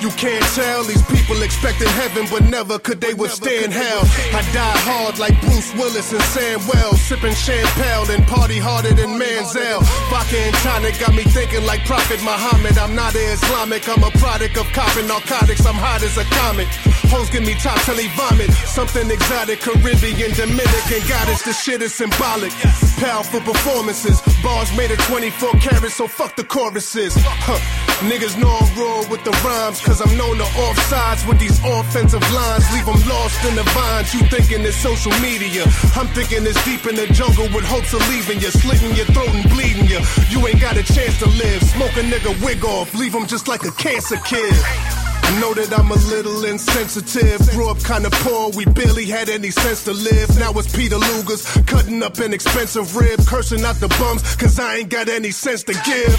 You can't tell these people expecting heaven, but never could they withstand hell. I die hard like Bruce Willis and Sam Wells, sipping champagne and party harder than Manziel. Vodka and tonic got me thinking like Prophet Muhammad. I'm not Islamic, I'm a product of copping narcotics. I'm hot as a comet. Hoes give me top till he vomit. Something exotic, Caribbean, Dominican goddess. This shit is symbolic. Powerful performances. Bars made of 24 carats, so fuck the choruses. Huh. Niggas know I'm raw with the rhymes, cause I'm known to off sides with these offensive lines. Leave them lost in the vines. You thinking it's social media. I'm thinking it's deep in the jungle with hopes of leaving you, slitting your throat and bleeding you. You ain't got a chance to live. Smoke a nigga wig off, leave him just like a cancer kid. I know that I'm a little insensitive. Grew up kinda poor, we barely had any sense to live. Now it's Peter Luger's cutting up an expensive rib, cursing out the bums, cause I ain't got any sense to give.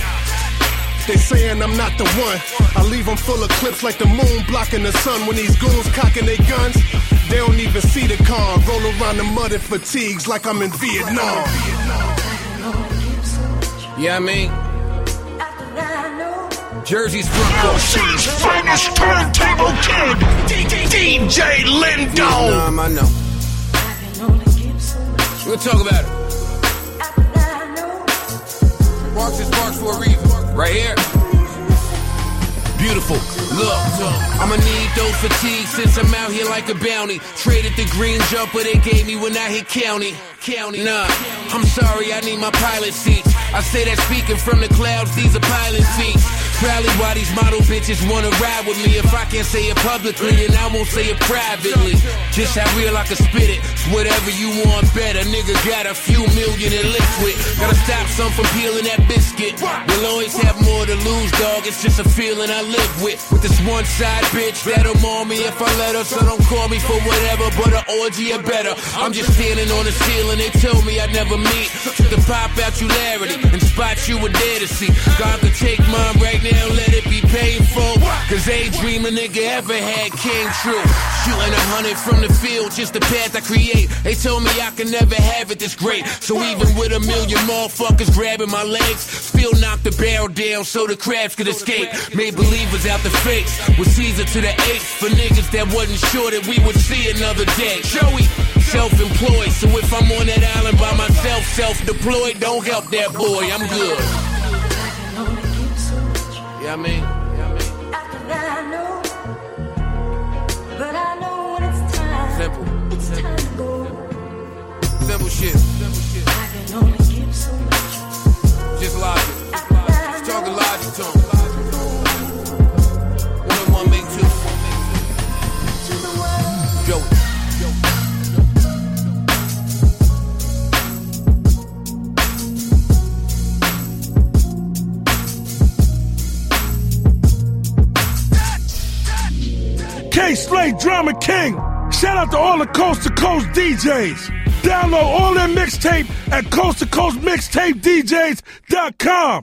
They saying I'm not the one. I leave them full of clips like the moon blocking the sun. When these goons cocking their guns, they don't even see the car. Roll around the mud and fatigues like I'm in Vietnam. Yeah, I mean, Jersey's front LC's finest turntable kid, DJ Lindo. Um, I know. We'll talk about it. Right here. Beautiful. Look, I'ma need those fatigues since I'm out here like a bounty. Traded the green jumper they gave me when I hit county. County. Nah, I'm sorry, I need my pilot seat. I say that speaking from the clouds, these are pilot seats. Probably why these model bitches wanna ride with me. If I can't say it publicly, then I won't say it privately. Just how real I can spit it. It's whatever you want better. Nigga got a few million in liquid. Gotta stop some from peeling that biscuit. We'll always have more to lose, dog. It's just a feeling I live with. With this one side bitch that'll maul me if I let her. So don't call me for whatever, but an orgy or better. I'm just standing on the ceiling. They told me I'd never meet. To pop out you Larry and spot you were there to see. God could take mine right now, let it be painful. Cause ain't dream a nigga ever had came true. Shooting a hundred from the field, just the path I create. They told me I can never have it this great. So even with a million motherfuckers grabbing my legs, still knock the barrel down so the crabs could escape. Made believers out the fakes, with Caesar to the eighth. For niggas that wasn't sure that we would see another day. Joey, self-employed, so if I'm on that island by myself, self-deployed, don't help that boy, I'm good. Yeah, I mean, yeah, I mean. After that, I know, but I know when it's time. simple. Simple shit. Just logic. Just talking logic to 'em. Kay Slay Drama King. Shout out to all the coast to coast DJs. Download all their mixtape at coast to coast mixtape DJs.com.